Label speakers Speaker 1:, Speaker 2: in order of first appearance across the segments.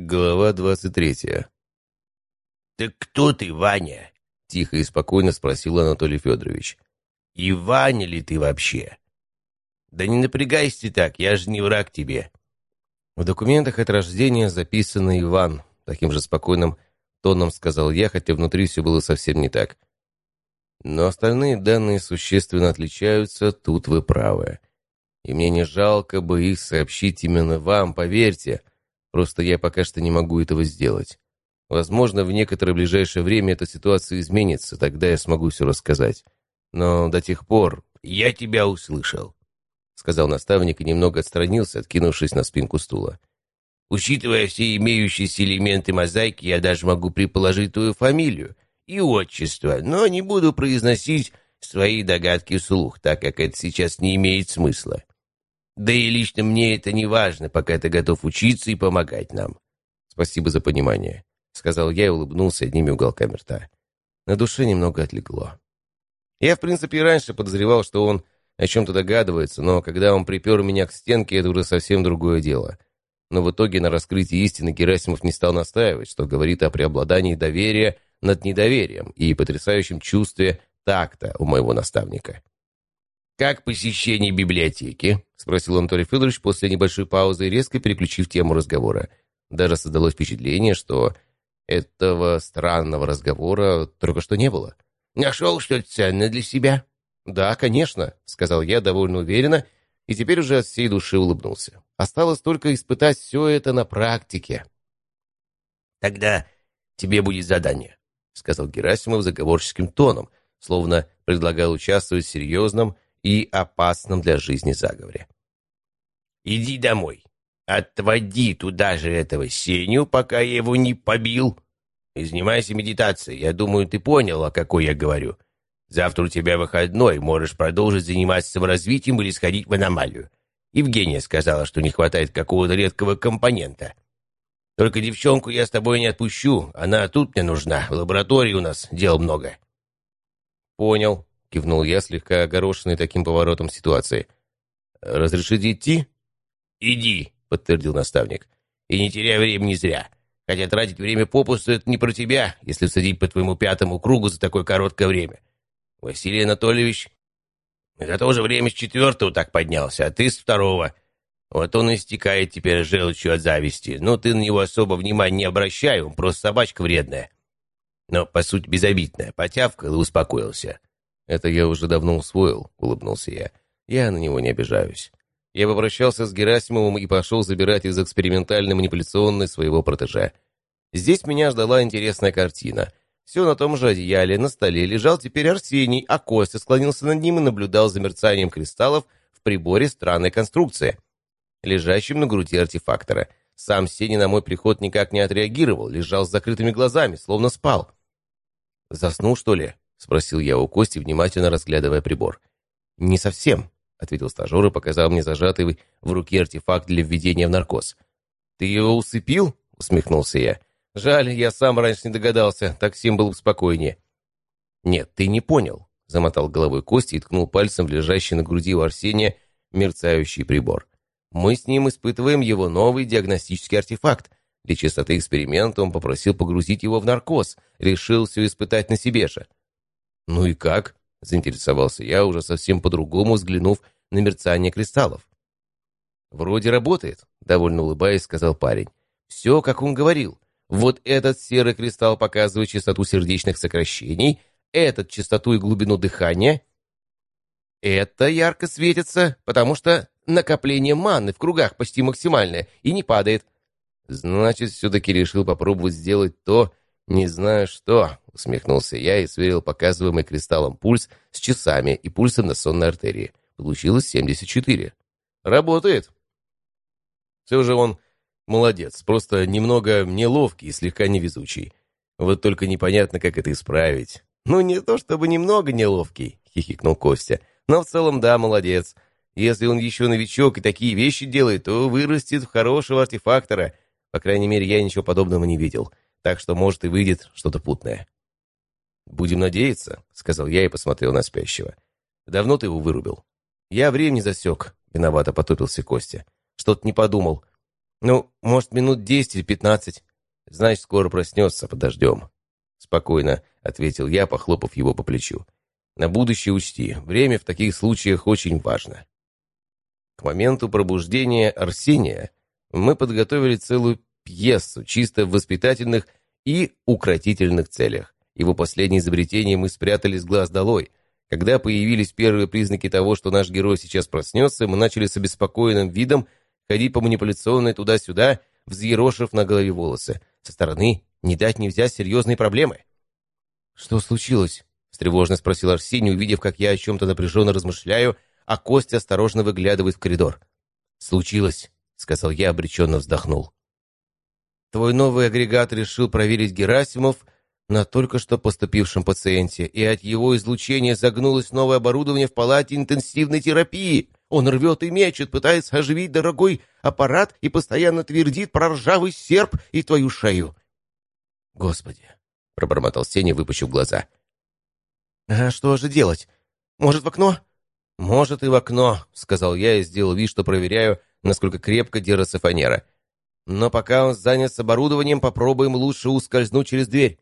Speaker 1: Глава двадцать третья.
Speaker 2: «Так кто ты, Ваня?»
Speaker 1: — тихо и спокойно спросил Анатолий Федорович.
Speaker 2: «И Ваня ли ты вообще?» «Да не напрягайся так, я же не враг тебе».
Speaker 1: В документах от рождения записано Иван. Таким же спокойным тоном сказал я, хотя внутри все было совсем не так. Но остальные данные существенно отличаются, тут вы правы. И мне не жалко бы их сообщить именно вам, поверьте. Просто я пока что не могу этого сделать. Возможно, в некоторое ближайшее время эта ситуация изменится, тогда я смогу все рассказать. Но до тех пор...
Speaker 2: «Я тебя услышал», —
Speaker 1: сказал наставник и немного отстранился, откинувшись на спинку стула.
Speaker 2: «Учитывая все имеющиеся элементы мозаики, я даже могу предположить твою фамилию и отчество, но не буду произносить свои догадки вслух, так как это сейчас не имеет смысла. Да и лично мне это не важно, пока ты готов учиться и помогать нам.
Speaker 1: Спасибо за понимание, сказал я и улыбнулся одними уголками рта. На душе немного отлегло. Я, в принципе, и раньше подозревал, что он о чем-то догадывается, но когда он припер меня к стенке, это уже совсем другое дело. Но в итоге на раскрытии истины Герасимов не стал настаивать, что говорит о преобладании доверия над недоверием и потрясающем чувстве такта у моего наставника.
Speaker 2: «Как посещение библиотеки?»
Speaker 1: — спросил Анатолий Федорович после небольшой паузы, резко переключив тему разговора. Даже создалось впечатление, что этого странного разговора только что не было.
Speaker 2: «Нашел что-то ценное для себя?»
Speaker 1: «Да, конечно», — сказал я довольно уверенно, и теперь уже от всей души улыбнулся. Осталось только испытать все это на практике.
Speaker 2: «Тогда тебе будет задание», — сказал Герасимов заговорческим тоном, словно предлагал участвовать в серьезном, и опасном для жизни заговоре. «Иди домой. Отводи туда же этого Сеню, пока я его не побил. И занимайся медитацией. Я думаю, ты понял, о какой я говорю. Завтра у тебя выходной, можешь продолжить заниматься саморазвитием или сходить в аномалию. Евгения сказала, что не хватает какого-то редкого компонента. Только девчонку я с тобой не отпущу, она тут мне нужна, в лаборатории у нас дел много».
Speaker 1: «Понял», — кивнул я, слегка огорошенный таким поворотом ситуации. «Разрешите идти?»
Speaker 2: «Иди», — подтвердил наставник. «И не теряй времени зря. Хотя тратить время попусту — это не про тебя, если садить по твоему пятому кругу за такое короткое время. Василий Анатольевич, за то же время с четвертого так поднялся, а ты с второго. Вот он истекает теперь желчью от зависти. Но ты на него особо внимания не обращай, он просто собачка вредная. Но, по сути, безобидная. Потявкал и успокоился.
Speaker 1: «Это я уже давно усвоил», — улыбнулся я. «Я на него не обижаюсь». Я попрощался с Герасимовым и пошел забирать из экспериментальной манипуляционной своего протеже. Здесь меня ждала интересная картина. Все на том же одеяле, на столе лежал теперь Арсений, а Костя склонился над ним и наблюдал за мерцанием кристаллов в приборе странной конструкции, лежащем на груди артефактора. Сам Сеня на мой приход никак не отреагировал, лежал с закрытыми глазами, словно спал. «Заснул, что ли?» — спросил я у Кости, внимательно разглядывая прибор. «Не совсем», — ответил стажер и показал мне зажатый в руке артефакт для введения в наркоз. «Ты его усыпил?» — усмехнулся я. «Жаль, я сам раньше не догадался, так всем было бы спокойнее». «Нет, ты не понял», — замотал головой Кости и ткнул пальцем в лежащий на груди у Арсения мерцающий прибор. «Мы с ним испытываем его новый диагностический артефакт. Для чистоты эксперимента он попросил погрузить его в наркоз, решил все испытать на себе же». «Ну и как?» — заинтересовался я, уже совсем по-другому взглянув на мерцание кристаллов. «Вроде работает», — довольно улыбаясь, сказал парень. «Все, как он говорил. Вот этот серый кристалл показывает частоту сердечных сокращений, этот — частоту и глубину дыхания. Это ярко светится, потому что накопление маны в кругах почти максимальное и не падает. Значит, все-таки решил попробовать сделать то, не знаю что, усмехнулся я и сверил показываемый кристаллом пульс с часами и пульсом на сонной артерии. Получилось 74. Работает. Все же он молодец, просто немного неловкий и слегка невезучий. Вот только непонятно, как это исправить. Ну, не то чтобы немного неловкий, хихикнул Костя. Но в целом, да, молодец. Если он еще новичок и такие вещи делает, то вырастет в хорошего артефактора. По крайней мере, я ничего подобного не видел. Так что, может, и выйдет что-то путное. «Будем надеяться», — сказал я и посмотрел на спящего. «Давно ты его вырубил?» «Я времени засек», — виновато потупился Костя. «Что-то не подумал». «Ну, может, минут десять-пятнадцать. Значит, скоро проснется, подождем». Спокойно ответил я, похлопав его по плечу. «На будущее учти, время в таких случаях очень важно». К моменту пробуждения Арсения мы подготовили целую пьесу, чисто в воспитательных и укротительных целях. Его последнее изобретение мы спрятали с глаз долой. Когда появились первые признаки того, что наш герой сейчас проснется, мы начали с обеспокоенным видом ходить по манипуляционной туда-сюда, взъерошив на голове волосы. Со стороны не дать не взять серьезные проблемы. «Что случилось?» — встревожно спросил Арсений, увидев, как я о чем-то напряженно размышляю, а Костя осторожно выглядывает в коридор. «Случилось», — сказал я, обреченно вздохнул. «Твой новый агрегат решил проверить Герасимов на только что поступившем пациенте, и от его излучения загнулось новое оборудование в палате интенсивной терапии. Он рвет и мечет, пытается оживить дорогой аппарат и постоянно твердит про ржавый серп и твою шею. «Господи!» — пробормотал Сеня, выпучив глаза. «А что же делать? Может, в окно?» «Может, и в окно», — сказал я и сделал вид, что проверяю, насколько крепко держится фанера. «Но пока он занят с оборудованием, попробуем лучше ускользнуть через дверь».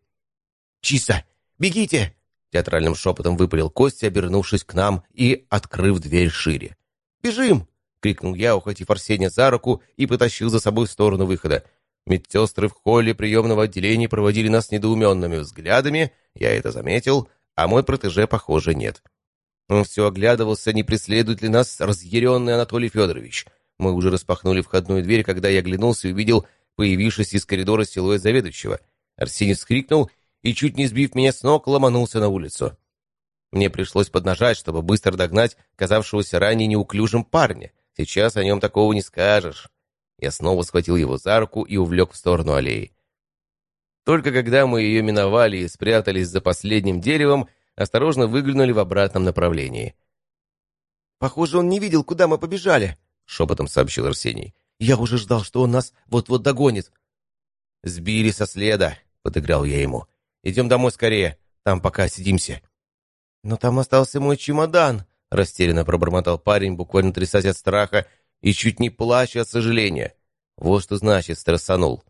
Speaker 1: «Чисто! Бегите!» — театральным шепотом выпалил Костя, обернувшись к нам и открыв дверь шире. «Бежим!» — крикнул я, ухватив Арсения за руку и потащил за собой в сторону выхода. Медсестры в холле приемного отделения проводили нас недоуменными взглядами, я это заметил, а мой протеже, похоже, нет. Он все оглядывался, не преследует ли нас разъяренный Анатолий Федорович. Мы уже распахнули входную дверь, когда я оглянулся и увидел появившийся из коридора силуэт заведующего. Арсений вскрикнул и, чуть не сбив меня с ног, ломанулся на улицу. Мне пришлось поднажать, чтобы быстро догнать казавшегося ранее неуклюжим парня. Сейчас о нем такого не скажешь. Я снова схватил его за руку и увлек в сторону аллеи. Только когда мы ее миновали и спрятались за последним деревом, осторожно выглянули в обратном направлении. «Похоже, он не видел, куда мы побежали», — шепотом сообщил Арсений. «Я уже ждал, что он нас вот-вот догонит». «Сбили со следа», — подыграл я ему. «Идем домой скорее, там пока сидимся». «Но там остался мой чемодан», — растерянно пробормотал парень, буквально трясясь от страха и чуть не плача от сожаления. Вот что значит стрессанул.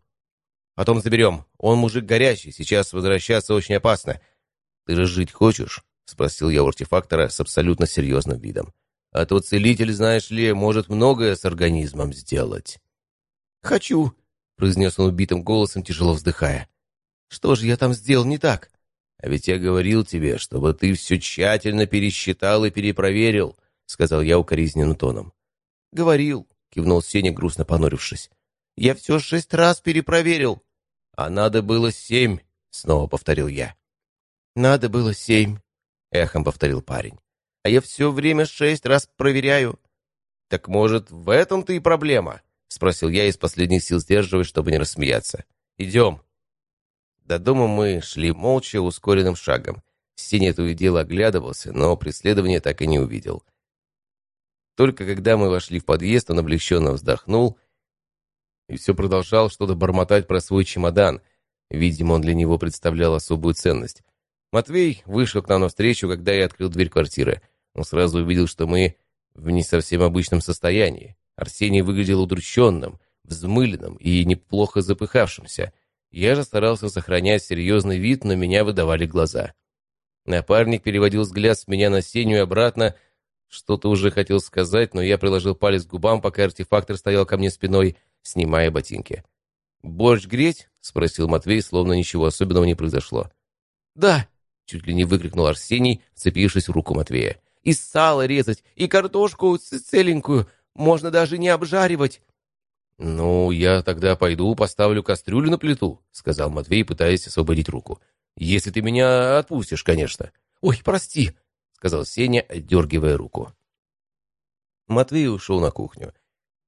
Speaker 1: Потом заберем. Он мужик горячий, сейчас возвращаться очень опасно. Ты же жить хочешь? Спросил я у артефактора с абсолютно серьезным видом. А то целитель, знаешь ли, может многое с организмом сделать. «Хочу», — произнес он убитым голосом, тяжело вздыхая. «Что же я там сделал не так?» «А ведь я говорил тебе, чтобы ты все тщательно пересчитал и перепроверил», — сказал я укоризненным тоном. «Говорил», — кивнул Сеня, грустно понурившись. «Я все шесть раз перепроверил». «А надо было семь», — снова повторил я. «Надо было семь», — эхом повторил парень. «А я все время шесть раз проверяю». «Так, может, в этом-то и проблема?» — спросил я из последних сил сдерживая, чтобы не рассмеяться. «Идем». До дома мы шли молча, ускоренным шагом. Сеня то и дело оглядывался, но преследования так и не увидел. Только когда мы вошли в подъезд, он облегченно вздохнул и все продолжал что-то бормотать про свой чемодан. Видимо, он для него представлял особую ценность. Матвей вышел к нам навстречу, когда я открыл дверь квартиры. Он сразу увидел, что мы в не совсем обычном состоянии. Арсений выглядел удрученным, взмыленным и неплохо запыхавшимся. Я же старался сохранять серьезный вид, но меня выдавали глаза. Напарник переводил взгляд с меня на Сеню и обратно, что-то уже хотел сказать, но я приложил палец к губам, пока артефактор стоял ко мне спиной, снимая ботинки. «Борщ греть?» — спросил Матвей, словно ничего особенного не произошло. «Да!» — чуть ли не выкрикнул Арсений, вцепившись в руку Матвея. «И сало резать, и картошку целенькую, можно даже не обжаривать!» «Ну, я тогда пойду поставлю кастрюлю на плиту», — сказал Матвей, пытаясь освободить руку. «Если ты меня отпустишь, конечно». «Ой, прости», сказал Сеня, отдергивая руку. Матвей ушел на кухню.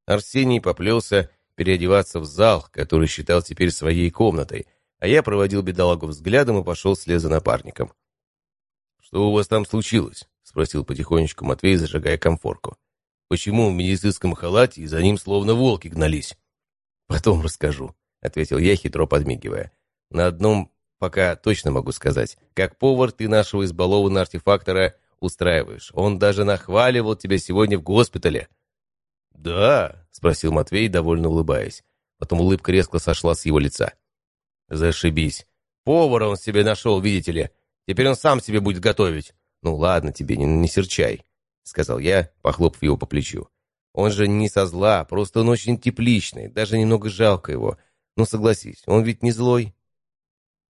Speaker 1: Арсений поплелся переодеваться в зал, который считал теперь своей комнатой, а я проводил бедолагу взглядом и пошел вслед за напарником. «Что у вас там случилось?» — спросил потихонечку Матвей, зажигая комфорку. «Почему в медицинском халате и за ним словно волки гнались?» «Потом расскажу», — ответил я, хитро подмигивая. «На одном Пока точно могу сказать. Как повар ты нашего избалованного артефактора устраиваешь. Он даже нахваливал тебя сегодня в госпитале». «Да?» — спросил Матвей, довольно улыбаясь. Потом улыбка резко сошла с его лица. «Зашибись. Повара он себе нашел, видите ли. Теперь он сам себе будет готовить. Ну ладно тебе, не, не серчай», — сказал я, похлопав его по плечу. «Он же не со зла, просто он очень тепличный, даже немного жалко его. Ну согласись, он ведь не злой».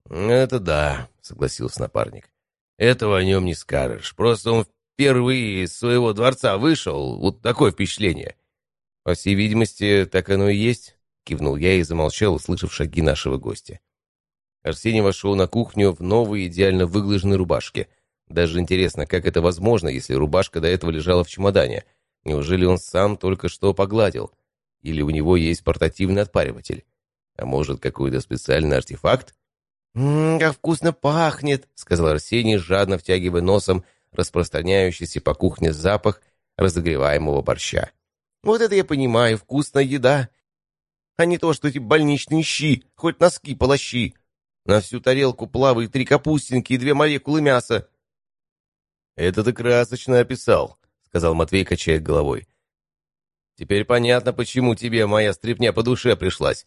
Speaker 1: «Это да», — согласился напарник. «Этого о нем не скажешь. Просто он впервые из своего дворца вышел. Вот такое впечатление». «По всей видимости, так оно и есть», — кивнул я и замолчал, услышав шаги нашего гостя. Арсений вошел на кухню в новой идеально выглаженной рубашке. Даже интересно, как это возможно, если рубашка до этого лежала в чемодане? Неужели он сам только что погладил? Или у него есть портативный отпариватель? А может, какой-то специальный артефакт? «Ммм, как вкусно пахнет!» — сказал Арсений, жадно втягивая носом распространяющийся по кухне запах разогреваемого борща. «Вот это я понимаю, вкусная еда! А не то, что эти больничные щи, хоть носки полощи! На всю тарелку плавают три капустинки и две молекулы мяса!» «Это ты красочно описал», — сказал Матвей, качая головой. «Теперь понятно, почему тебе моя стряпня по душе пришлась.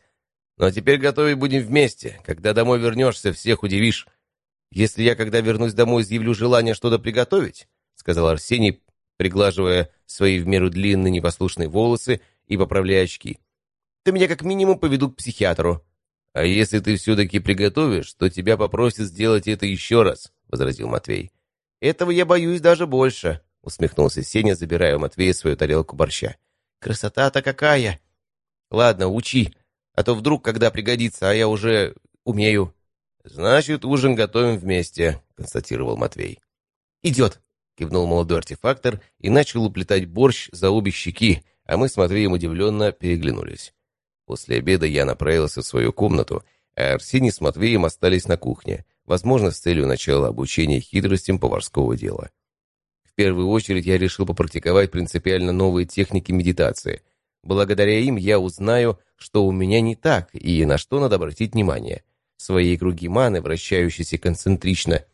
Speaker 1: Но теперь готовить будем вместе. Когда домой вернешься, всех удивишь. Если я, когда вернусь домой, изъявлю желание что-то приготовить, — сказал Арсений, приглаживая свои в меру длинные непослушные волосы и поправляя очки, — то меня как минимум поведут к психиатру. «А если ты все-таки приготовишь, то тебя попросят сделать это еще раз», — возразил Матвей. «Этого я боюсь даже больше», — усмехнулся Сеня, забирая у Матвея свою тарелку борща. «Красота-то какая!» «Ладно, учи, а то вдруг, когда пригодится, а я уже умею». «Значит, ужин готовим вместе», — констатировал Матвей. «Идет», — кивнул молодой артефактор и начал уплетать борщ за обе щеки, а мы с Матвеем удивленно переглянулись. После обеда я направился в свою комнату, а Арсений с Матвеем остались на кухне, возможно, с целью начала обучения хитростям поварского дела. В первую очередь я решил попрактиковать принципиально новые техники медитации. Благодаря им я узнаю, что у меня не так и на что надо обратить внимание. Свои круги маны, вращающиеся концентрично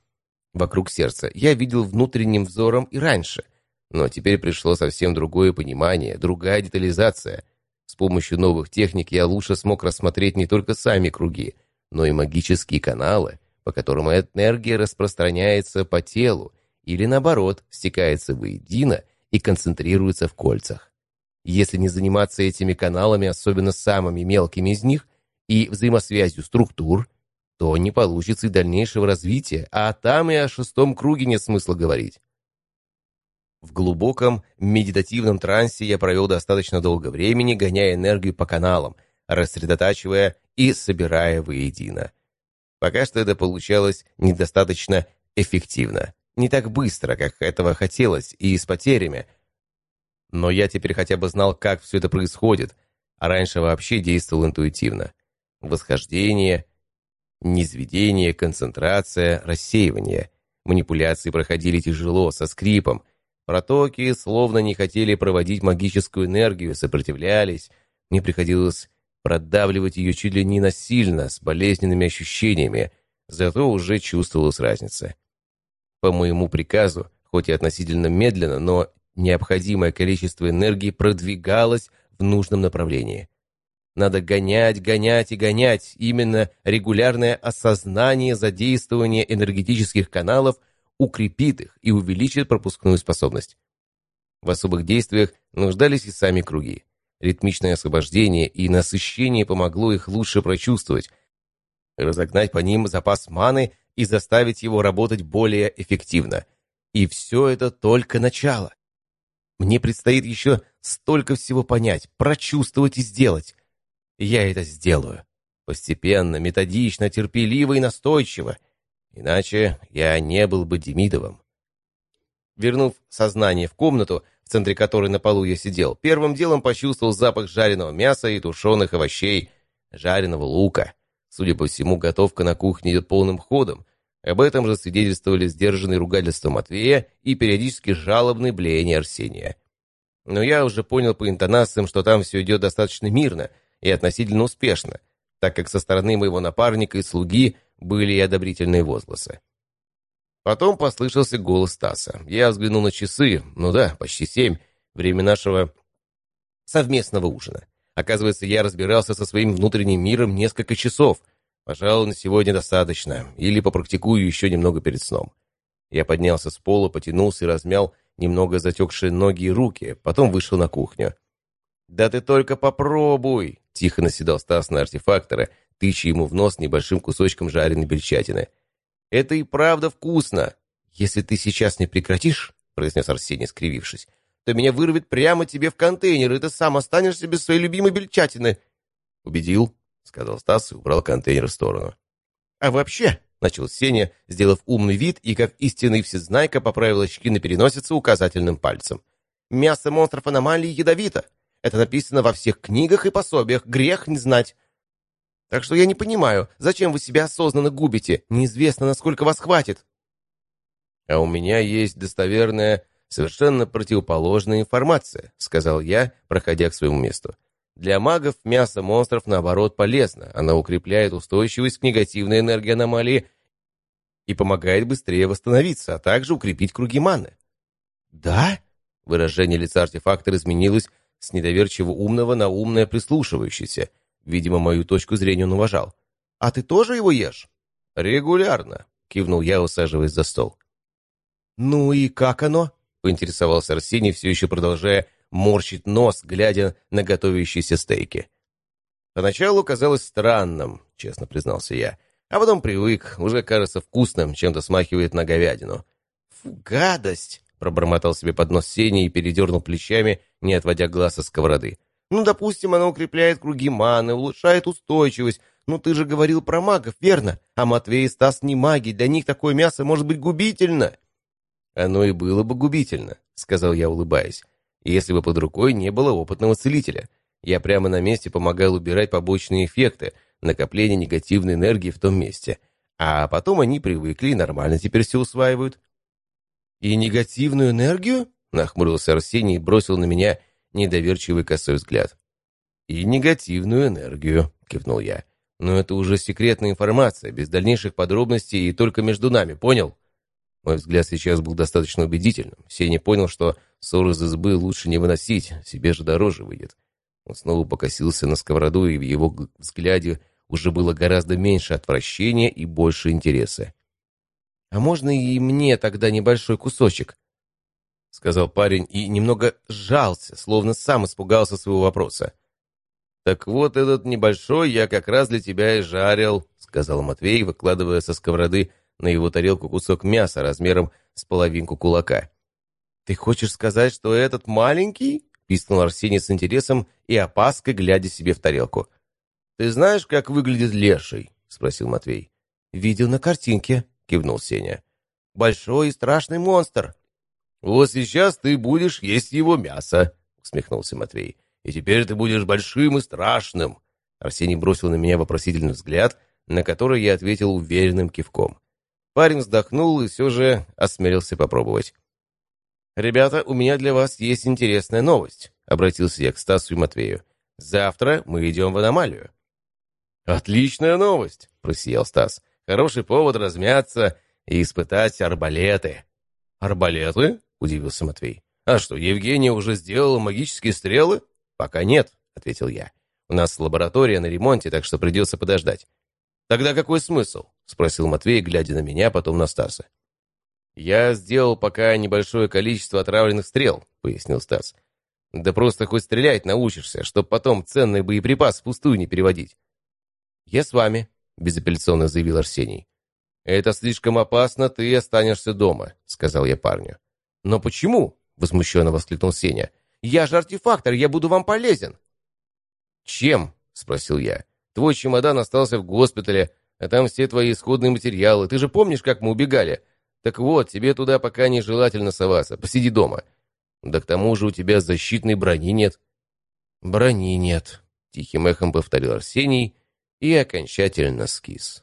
Speaker 1: вокруг сердца, я видел внутренним взором и раньше. Но теперь пришло совсем другое понимание, другая детализация. С помощью новых техник я лучше смог рассмотреть не только сами круги, но и магические каналы, по которым энергия распространяется по телу или, наоборот, стекается воедино и концентрируется в кольцах. Если не заниматься этими каналами, особенно самыми мелкими из них, и взаимосвязью структур, то не получится и дальнейшего развития, а там и о шестом круге нет смысла говорить. В глубоком медитативном трансе я провел достаточно долго времени, гоняя энергию по каналам, рассредотачивая и собирая воедино. Пока что это получалось недостаточно эффективно, не так быстро, как этого хотелось, и с потерями – но я теперь хотя бы знал, как все это происходит, а раньше вообще действовал интуитивно. Восхождение, низведение, концентрация, рассеивание. Манипуляции проходили тяжело, со скрипом. Протоки словно не хотели проводить магическую энергию, сопротивлялись. Мне приходилось продавливать ее чуть ли не насильно, с болезненными ощущениями, зато уже чувствовалась разница. По моему приказу, хоть и относительно медленно, но необходимое количество энергии продвигалось в нужном направлении. Надо гонять, гонять и гонять. Именно регулярное осознание задействования энергетических каналов укрепит их и увеличит пропускную способность. В особых действиях нуждались и сами круги. Ритмичное освобождение и насыщение помогло их лучше прочувствовать, разогнать по ним запас маны и заставить его работать более эффективно. И все это только начало. Мне предстоит еще столько всего понять, прочувствовать и сделать. я это сделаю. Постепенно, методично, терпеливо и настойчиво. Иначе я не был бы Демидовым. Вернув сознание в комнату, в центре которой на полу я сидел, первым делом почувствовал запах жареного мяса и тушеных овощей, жареного лука. Судя по всему, готовка на кухне идет полным ходом, об этом же свидетельствовали сдержанные ругательства Матвея и периодически жалобные блеяния Арсения. Но я уже понял по интонациям, что там все идет достаточно мирно и относительно успешно, так как со стороны моего напарника и слуги были и одобрительные возгласы. Потом послышался голос Стаса. Я взглянул на часы, ну да, почти семь, время нашего совместного ужина. Оказывается, я разбирался со своим внутренним миром несколько часов. Пожалуй, на сегодня достаточно. Или попрактикую еще немного перед сном. Я поднялся с пола, потянулся и размял немного затекшие ноги и руки, потом вышел на кухню. «Да ты только попробуй!» — тихо наседал Стас на артефактора, тыча ему в нос небольшим кусочком жареной бельчатины. «Это и правда вкусно! Если ты сейчас не прекратишь, — произнес Арсений, скривившись, — то меня вырвет прямо тебе в контейнер, и ты сам останешься без своей любимой бельчатины!» «Убедил?» — сказал Стас и убрал контейнер в сторону. «А вообще, — начал Сеня, сделав умный вид и, как истинный всезнайка, поправил очки на переносице указательным пальцем. «Мясо монстров аномалии ядовито. Это написано во всех книгах и пособиях. Грех не знать. Так что я не понимаю, зачем вы себя осознанно губите? Неизвестно, насколько вас хватит». «А у меня есть достоверная, совершенно противоположная информация», — сказал я, проходя к своему месту. Для магов мясо монстров, наоборот, полезно. Оно укрепляет устойчивость к негативной энергии аномалии и помогает быстрее восстановиться, а также укрепить круги маны. «Да?» — выражение лица артефактора изменилось с недоверчиво умного на умное прислушивающееся. Видимо, мою точку зрения он уважал. «А ты тоже его ешь?» «Регулярно», — кивнул я, усаживаясь за стол. «Ну и как оно?» — поинтересовался Арсений, все еще продолжая морщит нос, глядя на готовящиеся стейки. Поначалу казалось странным, честно признался я, а потом привык, уже кажется вкусным, чем-то смахивает на говядину. «Фу, гадость!» — пробормотал себе под нос Сеня и передернул плечами, не отводя глаз со сковороды. «Ну, допустим, оно укрепляет круги маны, улучшает устойчивость. Ну, ты же говорил про магов, верно? А Матвей и Стас не маги, для них такое мясо может быть губительно». «Оно и было бы губительно», — сказал я, улыбаясь если бы под рукой не было опытного целителя. Я прямо на месте помогал убирать побочные эффекты, накопление негативной энергии в том месте. А потом они привыкли и нормально теперь все усваивают. «И негативную энергию?» — нахмурился Арсений и бросил на меня недоверчивый косой взгляд. «И негативную энергию», — кивнул я. «Но это уже секретная информация, без дальнейших подробностей и только между нами, понял?» Мой взгляд сейчас был достаточно убедительным. Сеня понял, что ссор из избы лучше не выносить, себе же дороже выйдет. Он снова покосился на сковороду, и в его взгляде уже было гораздо меньше отвращения и больше интереса. «А можно и мне тогда небольшой кусочек?» — сказал парень и немного сжался, словно сам испугался своего вопроса. «Так вот этот небольшой я как раз для тебя и жарил», — сказал Матвей, выкладывая со сковороды на его тарелку кусок мяса размером с половинку кулака. «Ты хочешь сказать, что этот маленький?» — пискнул Арсений с интересом и опаской, глядя себе в тарелку. «Ты знаешь, как выглядит леший?» — спросил Матвей. «Видел на картинке», — кивнул Сеня. «Большой и страшный монстр». «Вот сейчас ты будешь есть его мясо», — усмехнулся Матвей. «И теперь ты будешь большим и страшным». Арсений бросил на меня вопросительный взгляд, на который я ответил уверенным кивком. Парень вздохнул и все же осмелился попробовать. «Ребята, у меня для вас есть интересная новость», — обратился я к Стасу и Матвею. «Завтра мы идем в аномалию». «Отличная новость», — просиял Стас. «Хороший повод размяться и испытать арбалеты». «Арбалеты?» — удивился Матвей. «А что, Евгения уже сделала магические стрелы?» «Пока нет», — ответил я. «У нас лаборатория на ремонте, так что придется подождать. «Тогда какой смысл?» — спросил Матвей, глядя на меня, потом на Стаса. «Я сделал пока небольшое количество отравленных стрел», — пояснил Стас. «Да просто хоть стрелять научишься, чтоб потом ценный боеприпас впустую не переводить». «Я с вами», — безапелляционно заявил Арсений. «Это слишком опасно, ты останешься дома», — сказал я парню. «Но почему?» — возмущенно воскликнул Сеня. «Я же артефактор, я буду вам полезен». «Чем?» — спросил я. Твой чемодан остался в госпитале, а там все твои исходные материалы. Ты же помнишь, как мы убегали? Так вот, тебе туда пока нежелательно соваться. Посиди дома. Да к тому же у тебя защитной брони нет». «Брони нет», — тихим эхом повторил Арсений и окончательно скис.